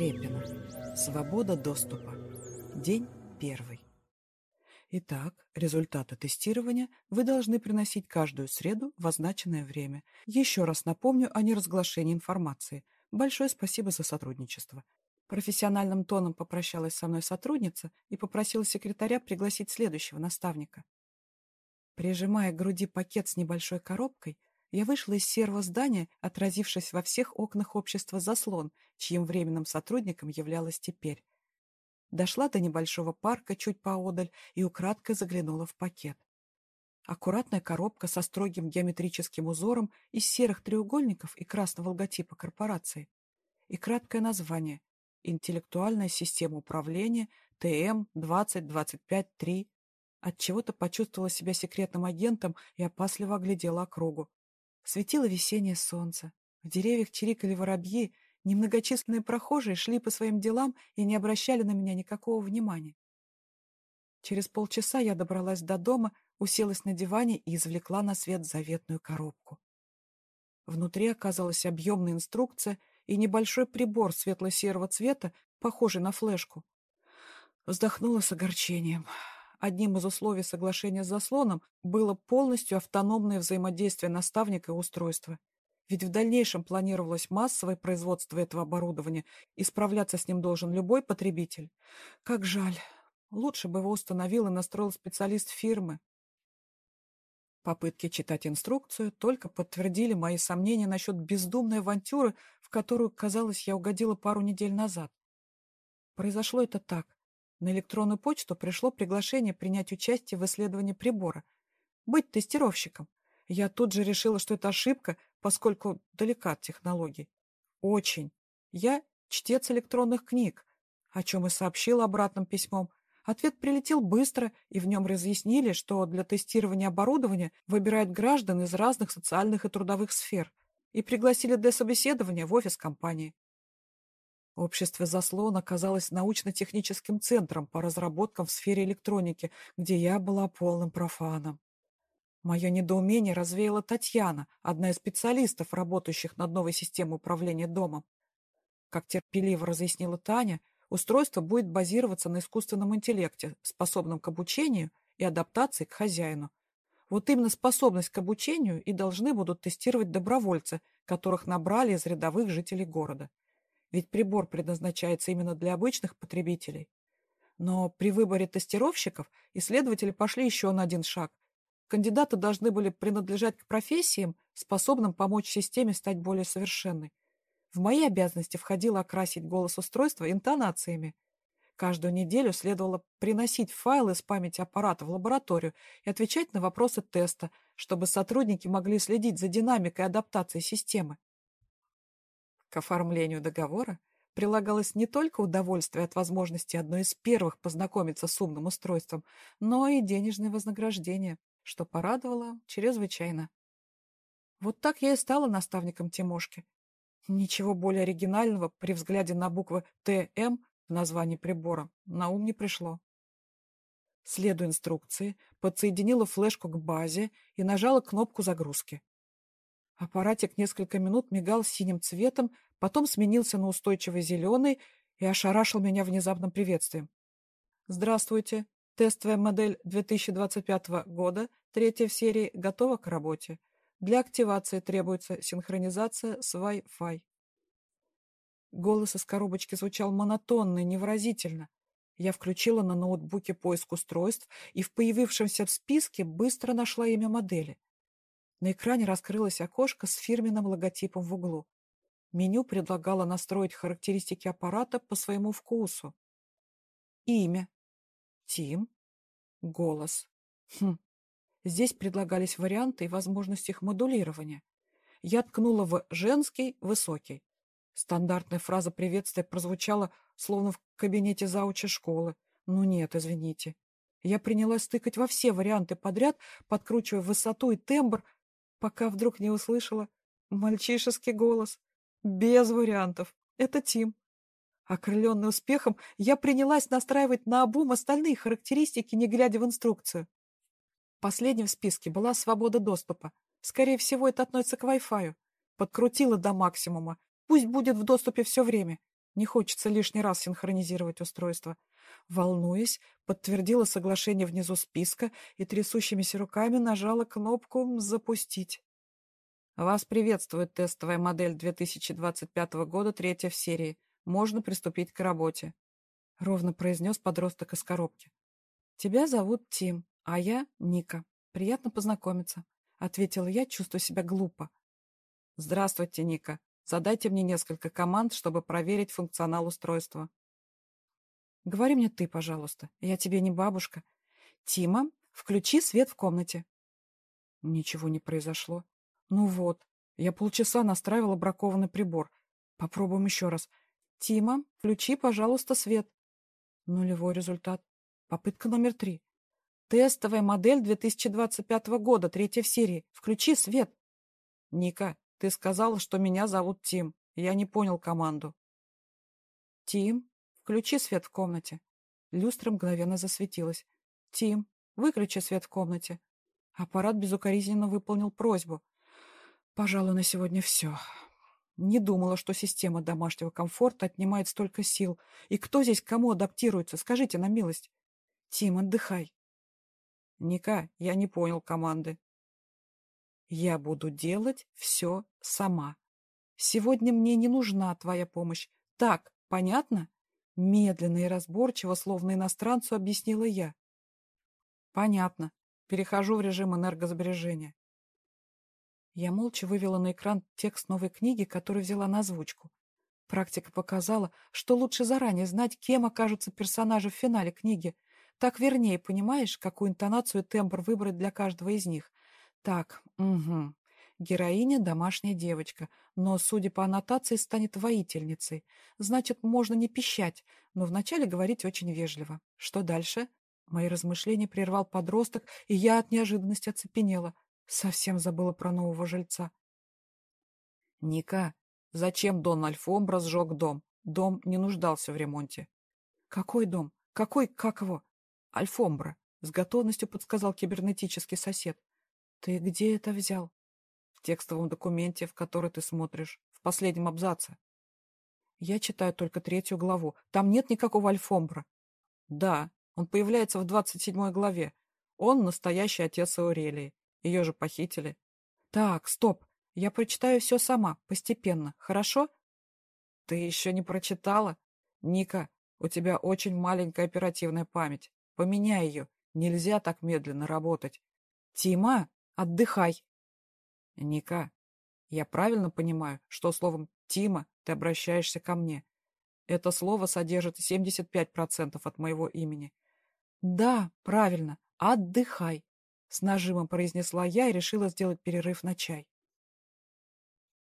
Репина. Свобода доступа. День первый. Итак, результаты тестирования вы должны приносить каждую среду в означенное время. Еще раз напомню о неразглашении информации. Большое спасибо за сотрудничество. Профессиональным тоном попрощалась со мной сотрудница и попросила секретаря пригласить следующего наставника. Прижимая к груди пакет с небольшой коробкой, я вышла из серого здания, отразившись во всех окнах общества заслон, чьим временным сотрудником являлась теперь. Дошла до небольшого парка чуть поодаль и украдкой заглянула в пакет. Аккуратная коробка со строгим геометрическим узором из серых треугольников и красного логотипа корпорации. И краткое название «Интеллектуальная система управления ТМ-2025-3». Отчего-то почувствовала себя секретным агентом и опасливо оглядела округу. Светило весеннее солнце. В деревьях чирикали воробьи, Немногочисленные прохожие шли по своим делам и не обращали на меня никакого внимания. Через полчаса я добралась до дома, уселась на диване и извлекла на свет заветную коробку. Внутри оказалась объемная инструкция и небольшой прибор светло-серого цвета, похожий на флешку. Вздохнула с огорчением. Одним из условий соглашения с заслоном было полностью автономное взаимодействие наставника и устройства. Ведь в дальнейшем планировалось массовое производство этого оборудования, и справляться с ним должен любой потребитель. Как жаль. Лучше бы его установил и настроил специалист фирмы. Попытки читать инструкцию только подтвердили мои сомнения насчет бездумной авантюры, в которую, казалось, я угодила пару недель назад. Произошло это так. На электронную почту пришло приглашение принять участие в исследовании прибора. Быть тестировщиком. Я тут же решила, что это ошибка, поскольку далека от технологий. Очень. Я чтец электронных книг, о чем и сообщила обратным письмом. Ответ прилетел быстро, и в нем разъяснили, что для тестирования оборудования выбирают граждан из разных социальных и трудовых сфер и пригласили для собеседования в офис компании. Общество «Заслон» оказалось научно-техническим центром по разработкам в сфере электроники, где я была полным профаном. Мое недоумение развеяла Татьяна, одна из специалистов, работающих над новой системой управления домом. Как терпеливо разъяснила Таня, устройство будет базироваться на искусственном интеллекте, способном к обучению и адаптации к хозяину. Вот именно способность к обучению и должны будут тестировать добровольцы, которых набрали из рядовых жителей города. Ведь прибор предназначается именно для обычных потребителей. Но при выборе тестировщиков исследователи пошли еще на один шаг Кандидаты должны были принадлежать к профессиям, способным помочь системе стать более совершенной. В мои обязанности входило окрасить голос устройства интонациями. Каждую неделю следовало приносить файлы с памяти аппарата в лабораторию и отвечать на вопросы теста, чтобы сотрудники могли следить за динамикой адаптации системы. К оформлению договора прилагалось не только удовольствие от возможности одной из первых познакомиться с умным устройством, но и денежное вознаграждение что порадовало чрезвычайно. Вот так я и стала наставником Тимошки. Ничего более оригинального при взгляде на буквы «ТМ» в названии прибора на ум не пришло. Следуя инструкции, подсоединила флешку к базе и нажала кнопку загрузки. Аппаратик несколько минут мигал синим цветом, потом сменился на устойчивый зеленый и ошарашил меня внезапным приветствием. «Здравствуйте. Тестовая модель 2025 года Третья в серии готова к работе. Для активации требуется синхронизация с Wi-Fi. Голос из коробочки звучал монотонно и невыразительно. Я включила на ноутбуке поиск устройств и в появившемся в списке быстро нашла имя модели. На экране раскрылось окошко с фирменным логотипом в углу. Меню предлагало настроить характеристики аппарата по своему вкусу. Имя. Тим. Голос. Хм, Здесь предлагались варианты и возможности их модулирования. Я ткнула в «женский», «высокий». Стандартная фраза приветствия прозвучала, словно в кабинете зауча школы. Ну нет, извините. Я принялась стыкать во все варианты подряд, подкручивая высоту и тембр, пока вдруг не услышала мальчишеский голос. Без вариантов. Это Тим. Окрыленный успехом, я принялась настраивать на обум остальные характеристики, не глядя в инструкцию. Последним в списке была свобода доступа. Скорее всего, это относится к Wi-Fi. Подкрутила до максимума. Пусть будет в доступе все время. Не хочется лишний раз синхронизировать устройство. Волнуясь, подтвердила соглашение внизу списка и трясущимися руками нажала кнопку «Запустить». Вас приветствует тестовая модель 2025 года, третья в серии. Можно приступить к работе. Ровно произнес подросток из коробки. Тебя зовут Тим, а я Ника. Приятно познакомиться. Ответила я, чувствуя себя глупо. Здравствуйте, Ника. Задайте мне несколько команд, чтобы проверить функционал устройства. Говори мне ты, пожалуйста. Я тебе не бабушка. Тима, включи свет в комнате. Ничего не произошло. Ну вот, я полчаса настраивала бракованный прибор. Попробуем еще раз. Тима, включи, пожалуйста, свет. Нулевой результат. Попытка номер три. Тестовая модель 2025 года, третья в серии. Включи свет. Ника, ты сказала, что меня зовут Тим. Я не понял команду. Тим, включи свет в комнате. Люстра мгновенно засветилась. Тим, выключи свет в комнате. Аппарат безукоризненно выполнил просьбу. Пожалуй, на сегодня все. Не думала, что система домашнего комфорта отнимает столько сил. И кто здесь кому адаптируется? Скажите на милость. Тим, отдыхай. Ника, я не понял команды. Я буду делать все сама. Сегодня мне не нужна твоя помощь. Так, понятно? Медленно и разборчиво, словно иностранцу, объяснила я. Понятно. Перехожу в режим энергосбережения. Я молча вывела на экран текст новой книги, которую взяла на озвучку. Практика показала, что лучше заранее знать, кем окажутся персонажи в финале книги. Так вернее понимаешь, какую интонацию и тембр выбрать для каждого из них. Так, угу. Героиня – домашняя девочка, но, судя по аннотации, станет воительницей. Значит, можно не пищать, но вначале говорить очень вежливо. Что дальше? Мои размышления прервал подросток, и я от неожиданности оцепенела. Совсем забыла про нового жильца. Ника, зачем Дон Альфомбра сжег дом? Дом не нуждался в ремонте. Какой дом? Какой, как его? Альфомбра, с готовностью подсказал кибернетический сосед. Ты где это взял? В текстовом документе, в который ты смотришь, в последнем абзаце. Я читаю только третью главу. Там нет никакого Альфомбра. Да, он появляется в двадцать седьмой главе. Он настоящий отец Аурелии. Ее же похитили. Так, стоп. Я прочитаю все сама, постепенно, хорошо? Ты еще не прочитала? Ника, у тебя очень маленькая оперативная память. Поменяй ее. Нельзя так медленно работать. Тима, отдыхай. Ника, я правильно понимаю, что словом «Тима» ты обращаешься ко мне? Это слово содержит 75% от моего имени. Да, правильно. Отдыхай. С нажимом произнесла я и решила сделать перерыв на чай.